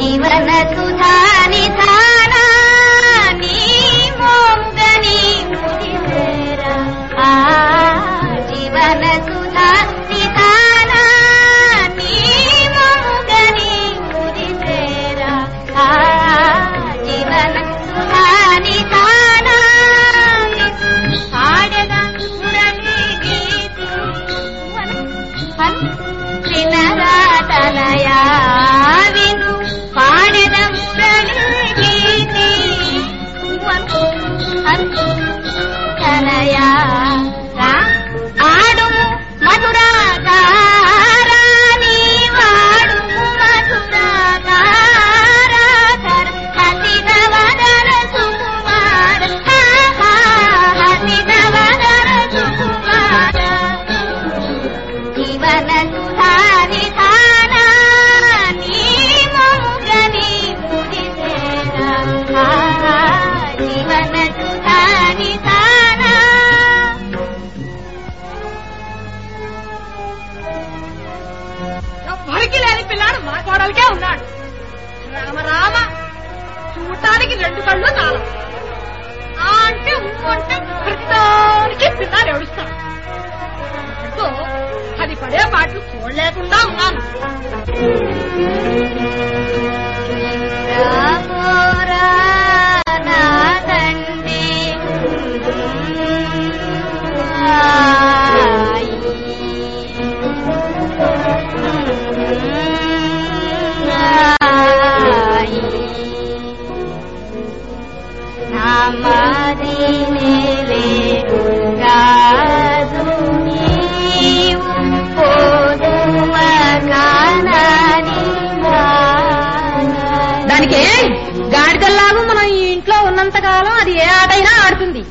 जीवन सुधा కలయా రా ఆడుము మధురాగారా నీవాడుము హసిత వదన సుకుమార హసిత వదన సుకుమార. జీవన సుధాని జీవన సుధాని ఎవ్వరికి లేని పిల్లాడు మా కోడలికే ఉన్నాడు. రామ రామ చూడటానికి రెండు కళ్ళు నాలుగు. ఆ అంటే ఊ ప్రతిదానికి పిల్లాడు ఏడుస్తాడు. అది పడే పాటలు చూడలేకుండా ఉన్నాను. దానికే గాడిదల్లాగా మనం ఈ ఇంట్లో ఉన్నంతకాలం అది ఏ ఆటైనా ఆడుతుంది.